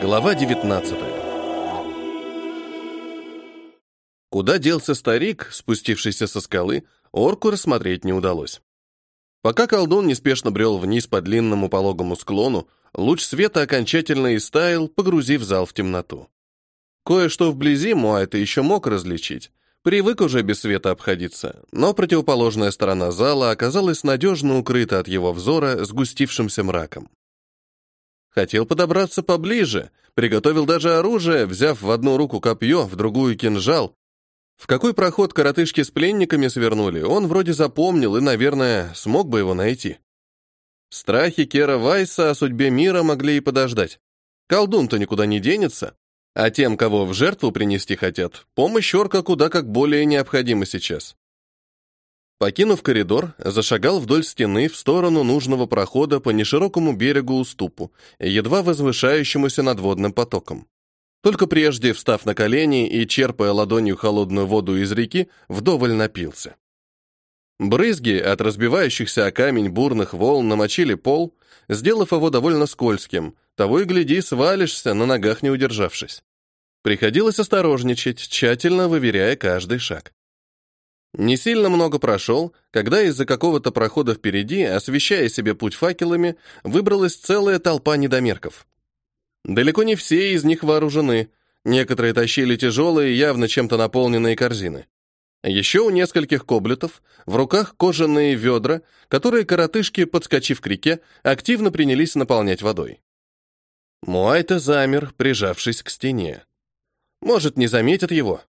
Глава 19 Куда делся старик, спустившийся со скалы, орку рассмотреть не удалось. Пока колдун неспешно брел вниз по длинному пологому склону, луч света окончательно истаял, погрузив зал в темноту. Кое-что вблизи Муайта еще мог различить. Привык уже без света обходиться, но противоположная сторона зала оказалась надежно укрыта от его взора сгустившимся мраком. Хотел подобраться поближе, приготовил даже оружие, взяв в одну руку копье, в другую кинжал. В какой проход коротышки с пленниками свернули, он вроде запомнил и, наверное, смог бы его найти. Страхи Кера Вайса о судьбе мира могли и подождать. Колдун-то никуда не денется. А тем, кого в жертву принести хотят, помощь орка куда как более необходима сейчас. Покинув коридор, зашагал вдоль стены в сторону нужного прохода по неширокому берегу уступу, едва возвышающемуся над водным потоком. Только прежде, встав на колени и черпая ладонью холодную воду из реки, вдоволь напился. Брызги от разбивающихся о камень бурных волн намочили пол, сделав его довольно скользким, того и гляди, свалишься, на ногах не удержавшись. Приходилось осторожничать, тщательно выверяя каждый шаг. Не сильно много прошел, когда из-за какого-то прохода впереди, освещая себе путь факелами, выбралась целая толпа недомерков. Далеко не все из них вооружены, некоторые тащили тяжелые, явно чем-то наполненные корзины. Еще у нескольких коблетов в руках кожаные ведра, которые коротышки, подскочив к реке, активно принялись наполнять водой. Муайта замер, прижавшись к стене. Может, не заметят его,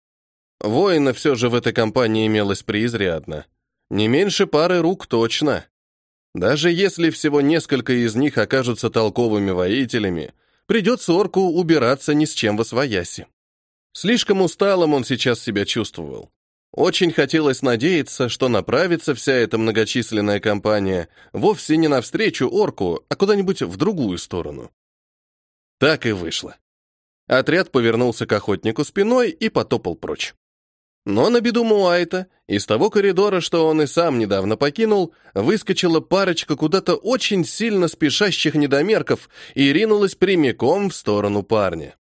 Воина все же в этой компании имелось преизрядно. Не меньше пары рук точно. Даже если всего несколько из них окажутся толковыми воителями, придется орку убираться ни с чем во свояси. Слишком усталым он сейчас себя чувствовал. Очень хотелось надеяться, что направится вся эта многочисленная компания вовсе не навстречу орку, а куда-нибудь в другую сторону. Так и вышло. Отряд повернулся к охотнику спиной и потопал прочь. Но на беду Муайта из того коридора, что он и сам недавно покинул, выскочила парочка куда-то очень сильно спешащих недомерков и ринулась прямиком в сторону парня.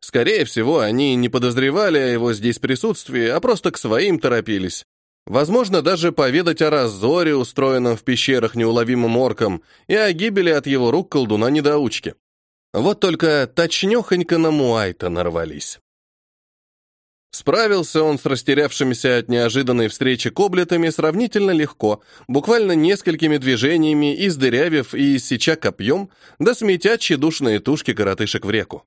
Скорее всего, они не подозревали о его здесь присутствии, а просто к своим торопились. Возможно, даже поведать о разоре, устроенном в пещерах неуловимым орком, и о гибели от его рук колдуна-недоучки. Вот только точнёхонько на Муайта нарвались. Справился он с растерявшимися от неожиданной встречи коблетами сравнительно легко, буквально несколькими движениями издырявив и иссеча копьем, да сметя тщедушные тушки коротышек в реку.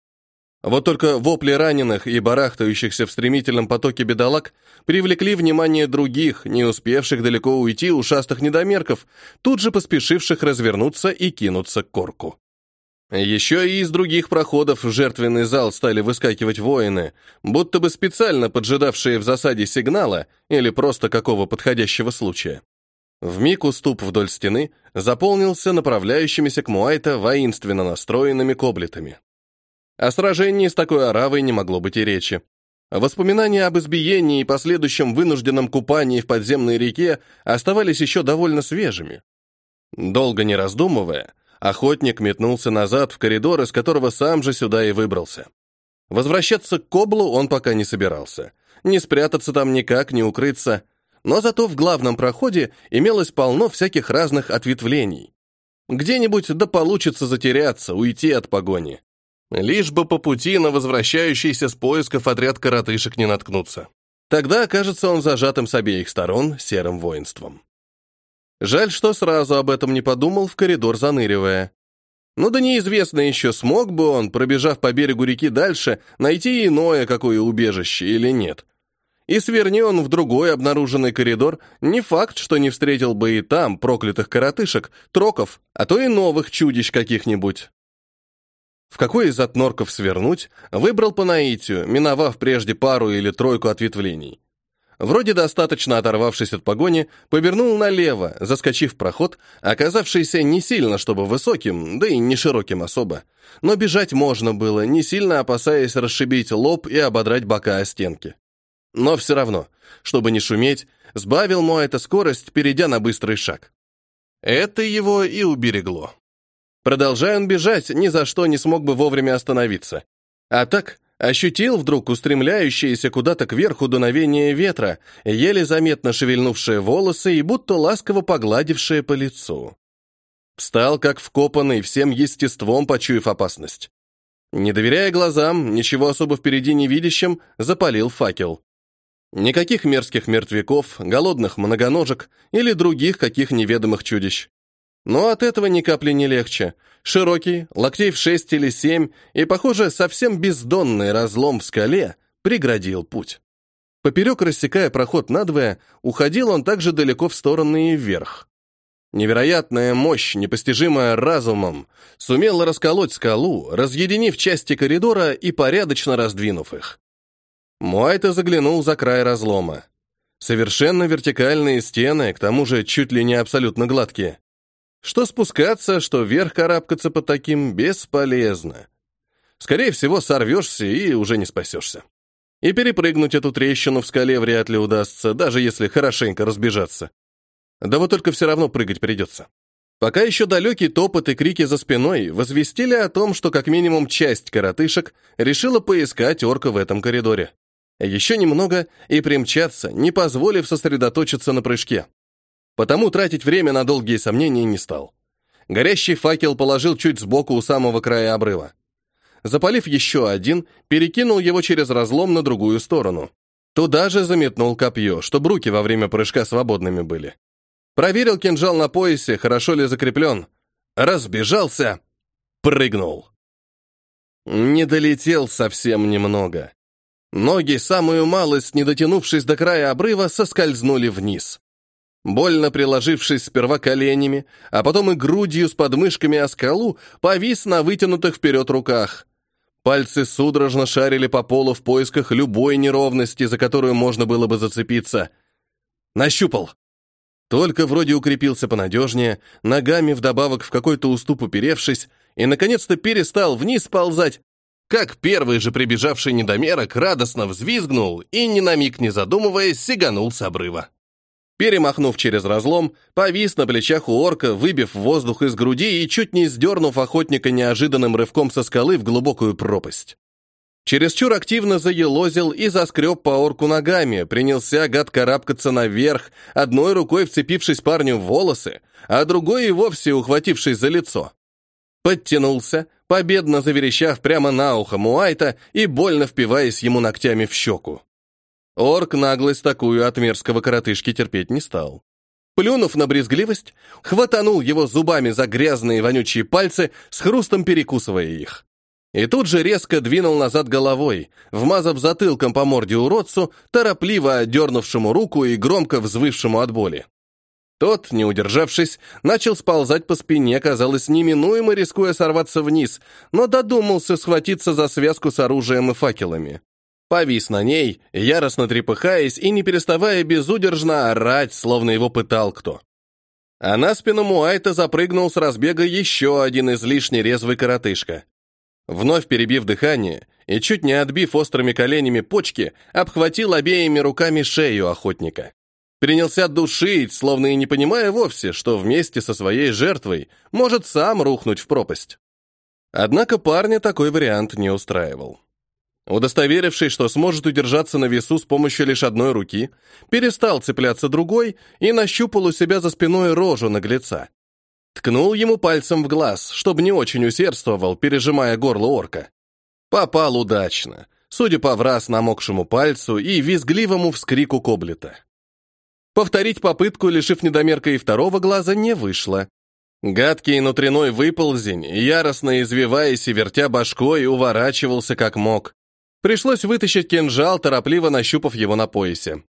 Вот только вопли раненых и барахтающихся в стремительном потоке бедолаг привлекли внимание других, не успевших далеко уйти ушастых недомерков, тут же поспешивших развернуться и кинуться к корку. Еще и из других проходов в жертвенный зал стали выскакивать воины, будто бы специально поджидавшие в засаде сигнала или просто какого подходящего случая. Вмиг уступ вдоль стены заполнился направляющимися к Муайта воинственно настроенными коблетами. О сражении с такой оравой не могло быть и речи. Воспоминания об избиении и последующем вынужденном купании в подземной реке оставались еще довольно свежими. Долго не раздумывая, Охотник метнулся назад в коридор, из которого сам же сюда и выбрался. Возвращаться к Коблу он пока не собирался. Не спрятаться там никак, не укрыться. Но зато в главном проходе имелось полно всяких разных ответвлений. Где-нибудь да получится затеряться, уйти от погони. Лишь бы по пути на возвращающийся с поисков отряд коротышек не наткнуться. Тогда окажется он зажатым с обеих сторон серым воинством. Жаль, что сразу об этом не подумал, в коридор заныривая. Ну да неизвестно еще, смог бы он, пробежав по берегу реки дальше, найти иное какое убежище или нет. И сверни он в другой обнаруженный коридор, не факт, что не встретил бы и там проклятых коротышек, троков, а то и новых чудищ каких-нибудь. В какой из отнорков свернуть, выбрал по наитию, миновав прежде пару или тройку ответвлений. Вроде достаточно оторвавшись от погони, повернул налево, заскочив в проход, оказавшийся не сильно, чтобы высоким, да и не широким особо. Но бежать можно было, не сильно опасаясь расшибить лоб и ободрать бока о стенки. Но все равно, чтобы не шуметь, сбавил Моэта скорость, перейдя на быстрый шаг. Это его и уберегло. Продолжая он бежать, ни за что не смог бы вовремя остановиться. А так, ощутил вдруг устремляющееся куда-то кверху дуновение ветра, еле заметно шевельнувшие волосы и будто ласково погладившие по лицу. Встал как вкопанный, всем естеством почуяв опасность. Не доверяя глазам, ничего особо впереди не видящим, запалил факел. Никаких мерзких мертвяков, голодных многоножек или других каких неведомых чудищ. Но от этого ни капли не легче. Широкий, локтей в шесть или семь, и, похоже, совсем бездонный разлом в скале преградил путь. Поперек рассекая проход надвое, уходил он также далеко в стороны и вверх. Невероятная мощь, непостижимая разумом, сумела расколоть скалу, разъединив части коридора и порядочно раздвинув их. Муайта заглянул за край разлома. Совершенно вертикальные стены, к тому же чуть ли не абсолютно гладкие. Что спускаться, что вверх карабкаться по таким бесполезно. Скорее всего, сорвешься и уже не спасешься. И перепрыгнуть эту трещину в скале вряд ли удастся, даже если хорошенько разбежаться. Да вот только все равно прыгать придется. Пока еще далекий топот и крики за спиной возвестили о том, что как минимум часть коротышек решила поискать орка в этом коридоре. Еще немного и примчаться, не позволив сосредоточиться на прыжке. Потому тратить время на долгие сомнения не стал. Горящий факел положил чуть сбоку у самого края обрыва. Запалив еще один, перекинул его через разлом на другую сторону. Туда же заметнул копье, чтобы руки во время прыжка свободными были. Проверил кинжал на поясе, хорошо ли закреплен. Разбежался, прыгнул. Не долетел совсем немного. Ноги, самую малость, не дотянувшись до края обрыва, соскользнули вниз. Больно приложившись сперва коленями, а потом и грудью с подмышками о скалу, повис на вытянутых вперед руках. Пальцы судорожно шарили по полу в поисках любой неровности, за которую можно было бы зацепиться. Нащупал. Только вроде укрепился понадежнее, ногами вдобавок в какой-то уступ уперевшись, и, наконец-то, перестал вниз ползать, как первый же прибежавший недомерок радостно взвизгнул и, ни на миг не задумываясь, сиганул с обрыва. Перемахнув через разлом, повис на плечах у орка, выбив воздух из груди и чуть не сдернув охотника неожиданным рывком со скалы в глубокую пропасть. Чересчур активно заелозил и заскреб по орку ногами, принялся гад карабкаться наверх, одной рукой вцепившись парню в волосы, а другой и вовсе ухватившись за лицо. Подтянулся, победно заверещав прямо на ухо Муайта и больно впиваясь ему ногтями в щеку. Орк наглость такую от мерзкого коротышки терпеть не стал. Плюнув на брезгливость, хватанул его зубами за грязные вонючие пальцы, с хрустом перекусывая их. И тут же резко двинул назад головой, вмазав затылком по морде уродцу, торопливо отдернувшему руку и громко взвывшему от боли. Тот, не удержавшись, начал сползать по спине, казалось, неминуемо рискуя сорваться вниз, но додумался схватиться за связку с оружием и факелами повис на ней, яростно трепыхаясь и не переставая безудержно орать, словно его пытал кто. А на спину Муайта запрыгнул с разбега еще один излишне резвый коротышка. Вновь перебив дыхание и чуть не отбив острыми коленями почки, обхватил обеими руками шею охотника. Принялся душить, словно и не понимая вовсе, что вместе со своей жертвой может сам рухнуть в пропасть. Однако парня такой вариант не устраивал. Удостоверившись, что сможет удержаться на весу с помощью лишь одной руки, перестал цепляться другой и нащупал у себя за спиной рожу наглеца. Ткнул ему пальцем в глаз, чтобы не очень усердствовал, пережимая горло орка. Попал удачно, судя по враз намокшему пальцу и визгливому вскрику коблета. Повторить попытку, лишив недомерка и второго глаза, не вышло. Гадкий внутренной выползень, яростно извиваясь и вертя башкой, уворачивался как мог. Пришлось вытащить кинжал, торопливо нащупав его на поясе.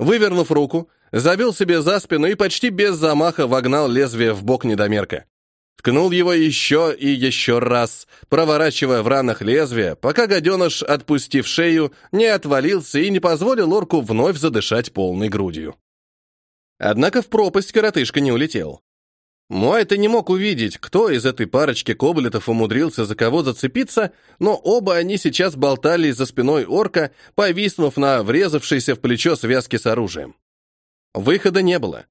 Вывернув руку, завел себе за спину и почти без замаха вогнал лезвие в бок недомерка. Ткнул его еще и еще раз, проворачивая в ранах лезвие, пока гаденыш, отпустив шею, не отвалился и не позволил орку вновь задышать полной грудью. Однако в пропасть коротышка не улетел. Муайта не мог увидеть, кто из этой парочки коблетов умудрился за кого зацепиться, но оба они сейчас болтались за спиной орка, повиснув на врезавшейся в плечо связке с оружием. Выхода не было.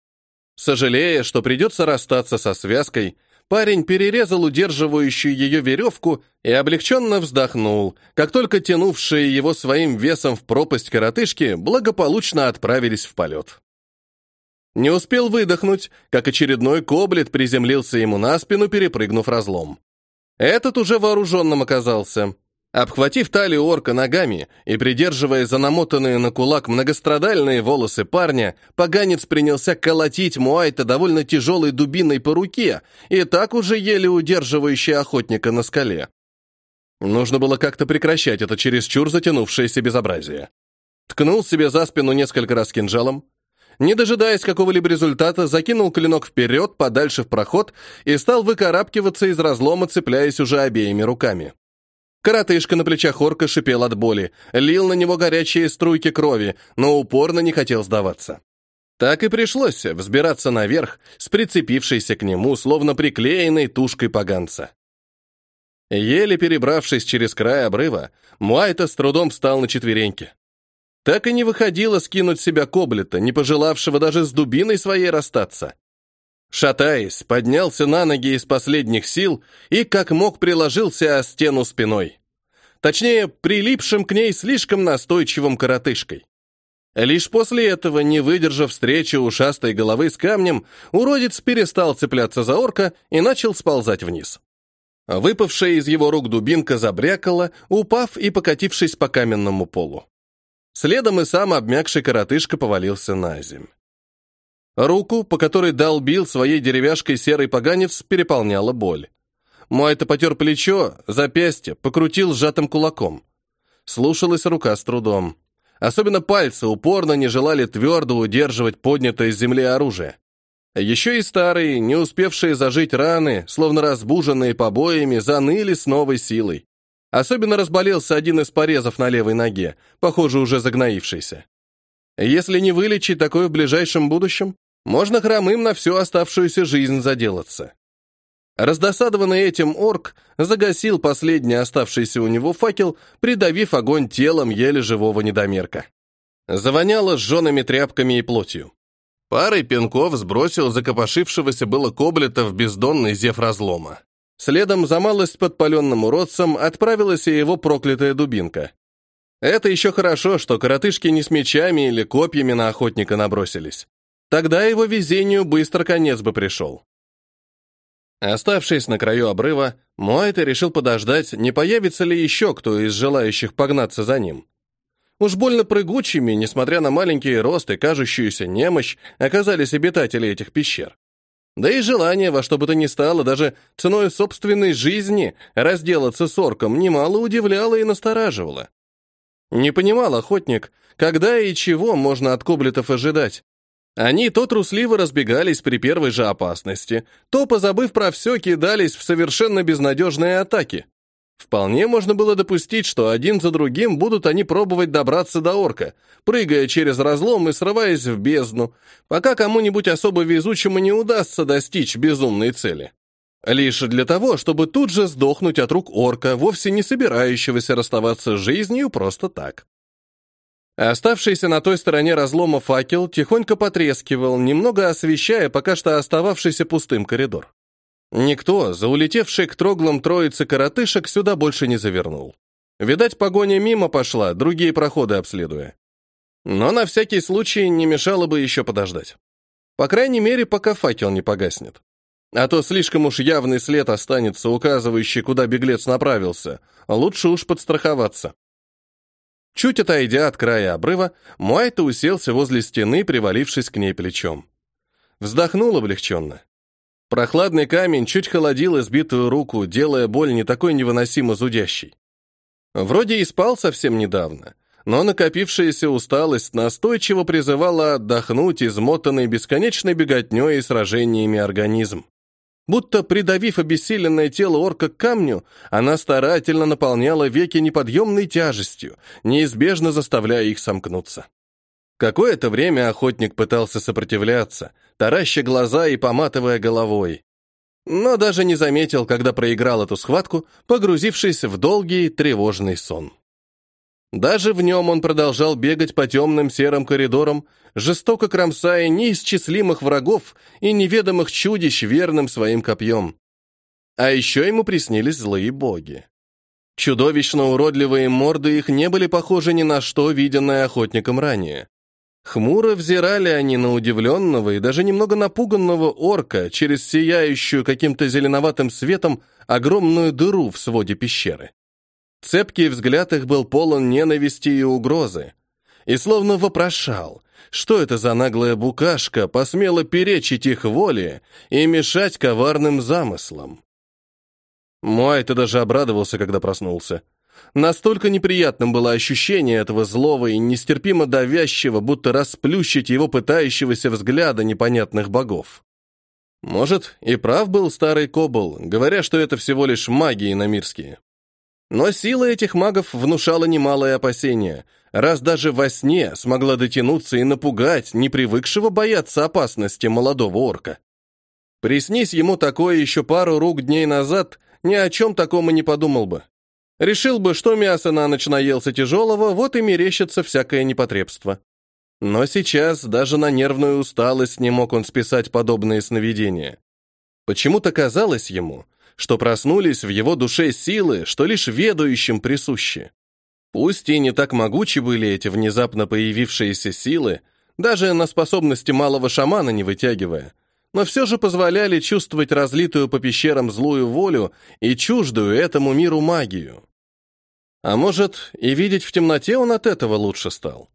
Сожалея, что придется расстаться со связкой, парень перерезал удерживающую ее веревку и облегченно вздохнул, как только тянувшие его своим весом в пропасть коротышки благополучно отправились в полет. Не успел выдохнуть, как очередной коблет приземлился ему на спину, перепрыгнув разлом. Этот уже вооруженным оказался. Обхватив талию орка ногами и придерживая за намотанные на кулак многострадальные волосы парня, поганец принялся колотить Муайта довольно тяжелой дубиной по руке и так уже еле удерживающей охотника на скале. Нужно было как-то прекращать это чересчур затянувшееся безобразие. Ткнул себе за спину несколько раз кинжалом, не дожидаясь какого-либо результата, закинул клинок вперед, подальше в проход и стал выкарабкиваться из разлома, цепляясь уже обеими руками. Коротышка на плечах орка шипел от боли, лил на него горячие струйки крови, но упорно не хотел сдаваться. Так и пришлось взбираться наверх с прицепившейся к нему, словно приклеенной тушкой поганца. Еле перебравшись через край обрыва, Муайта с трудом встал на четвереньки. Так и не выходило скинуть себя коблета, не пожелавшего даже с дубиной своей расстаться. Шатаясь, поднялся на ноги из последних сил и как мог приложился о стену спиной. Точнее, прилипшим к ней слишком настойчивым коротышкой. Лишь после этого, не выдержав встречи ушастой головы с камнем, уродец перестал цепляться за орка и начал сползать вниз. Выпавшая из его рук дубинка забрякала, упав и покатившись по каменному полу. Следом и сам обмякший коротышка повалился на земь. Руку, по которой долбил своей деревяшкой серый поганец, переполняла боль. Мой-то потер плечо, запястье, покрутил сжатым кулаком. Слушалась рука с трудом. Особенно пальцы упорно не желали твердо удерживать поднятое с земли оружие. Еще и старые, не успевшие зажить раны, словно разбуженные побоями, заныли с новой силой. Особенно разболелся один из порезов на левой ноге, похоже, уже загноившийся. Если не вылечить такое в ближайшем будущем, можно хромым на всю оставшуюся жизнь заделаться. Раздосадованный этим орк загасил последний оставшийся у него факел, придавив огонь телом еле живого недомерка. Завоняло сжёными тряпками и плотью. Парой пинков сбросил закопошившегося было коблета в бездонный зев разлома. Следом за малость подпаленным уродцем отправилась и его проклятая дубинка. Это еще хорошо, что коротышки не с мечами или копьями на охотника набросились. Тогда его везению быстро конец бы пришел. Оставшись на краю обрыва, Муайта решил подождать, не появится ли еще кто из желающих погнаться за ним. Уж больно прыгучими, несмотря на маленький рост и кажущуюся немощь, оказались обитатели этих пещер. Да и желание во что бы то ни стало, даже ценой собственной жизни, разделаться с орком немало удивляло и настораживало. Не понимал охотник, когда и чего можно от коблетов ожидать. Они то трусливо разбегались при первой же опасности, то, позабыв про все, кидались в совершенно безнадежные атаки. Вполне можно было допустить, что один за другим будут они пробовать добраться до орка, прыгая через разлом и срываясь в бездну, пока кому-нибудь особо везучему не удастся достичь безумной цели. Лишь для того, чтобы тут же сдохнуть от рук орка, вовсе не собирающегося расставаться с жизнью просто так. Оставшийся на той стороне разлома факел тихонько потрескивал, немного освещая пока что остававшийся пустым коридор. Никто, заулетевший к троглам троицы коротышек, сюда больше не завернул. Видать, погоня мимо пошла, другие проходы обследуя. Но на всякий случай не мешало бы еще подождать. По крайней мере, пока факел не погаснет. А то слишком уж явный след останется, указывающий, куда беглец направился. Лучше уж подстраховаться. Чуть отойдя от края обрыва, Муайта уселся возле стены, привалившись к ней плечом. Вздохнул облегченно. Прохладный камень чуть холодил избитую руку, делая боль не такой невыносимо зудящей. Вроде и спал совсем недавно, но накопившаяся усталость настойчиво призывала отдохнуть измотанный бесконечной беготней и сражениями организм. Будто придавив обессиленное тело орка к камню, она старательно наполняла веки неподъемной тяжестью, неизбежно заставляя их сомкнуться. Какое-то время охотник пытался сопротивляться, тараща глаза и поматывая головой. Но даже не заметил, когда проиграл эту схватку, погрузившись в долгий тревожный сон. Даже в нем он продолжал бегать по темным серым коридорам, жестоко кромсая неисчислимых врагов и неведомых чудищ верным своим копьем. А еще ему приснились злые боги. Чудовищно уродливые морды их не были похожи ни на что, виденное охотником ранее. Хмуро взирали они на удивленного и даже немного напуганного орка через сияющую каким-то зеленоватым светом огромную дыру в своде пещеры. Цепкий взгляд их был полон ненависти и угрозы, и словно вопрошал, что это за наглая букашка посмела перечить их воле и мешать коварным замыслам. Муай-то даже обрадовался, когда проснулся. Настолько неприятным было ощущение этого злого и нестерпимо давящего, будто расплющить его пытающегося взгляда непонятных богов. Может, и прав был старый Кобл, говоря, что это всего лишь магии намирские. Но сила этих магов внушала немалое опасение, раз даже во сне смогла дотянуться и напугать непривыкшего бояться опасности молодого орка. Приснись ему такое еще пару рук дней назад, ни о чем таком и не подумал бы. Решил бы, что мясо на ночь наелся тяжелого, вот и мерещится всякое непотребство. Но сейчас даже на нервную усталость не мог он списать подобные сновидения. Почему-то казалось ему, что проснулись в его душе силы, что лишь ведающим присущи. Пусть и не так могучи были эти внезапно появившиеся силы, даже на способности малого шамана не вытягивая, но все же позволяли чувствовать разлитую по пещерам злую волю и чуждую этому миру магию. А может, и видеть в темноте он от этого лучше стал.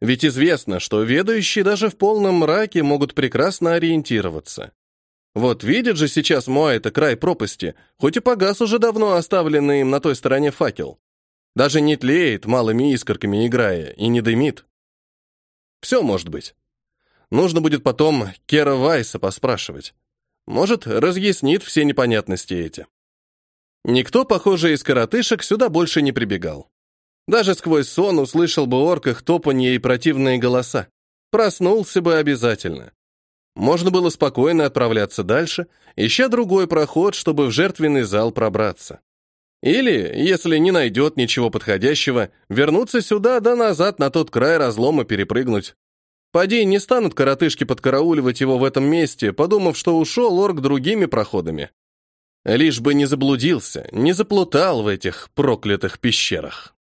Ведь известно, что ведающие даже в полном мраке могут прекрасно ориентироваться. Вот видит же сейчас Моа это край пропасти, хоть и погас уже давно оставленный им на той стороне факел. Даже не тлеет, малыми искорками играя, и не дымит. Все может быть. Нужно будет потом Кера Вайса поспрашивать. Может, разъяснит все непонятности эти. Никто, похоже, из коротышек сюда больше не прибегал. Даже сквозь сон услышал бы орках топанье и противные голоса. Проснулся бы обязательно. Можно было спокойно отправляться дальше, ища другой проход, чтобы в жертвенный зал пробраться. Или, если не найдет ничего подходящего, вернуться сюда да назад на тот край разлома перепрыгнуть. Поди, не станут коротышки подкарауливать его в этом месте, подумав, что ушел орк другими проходами. Лишь бы не заблудился, не заплутал в этих проклятых пещерах.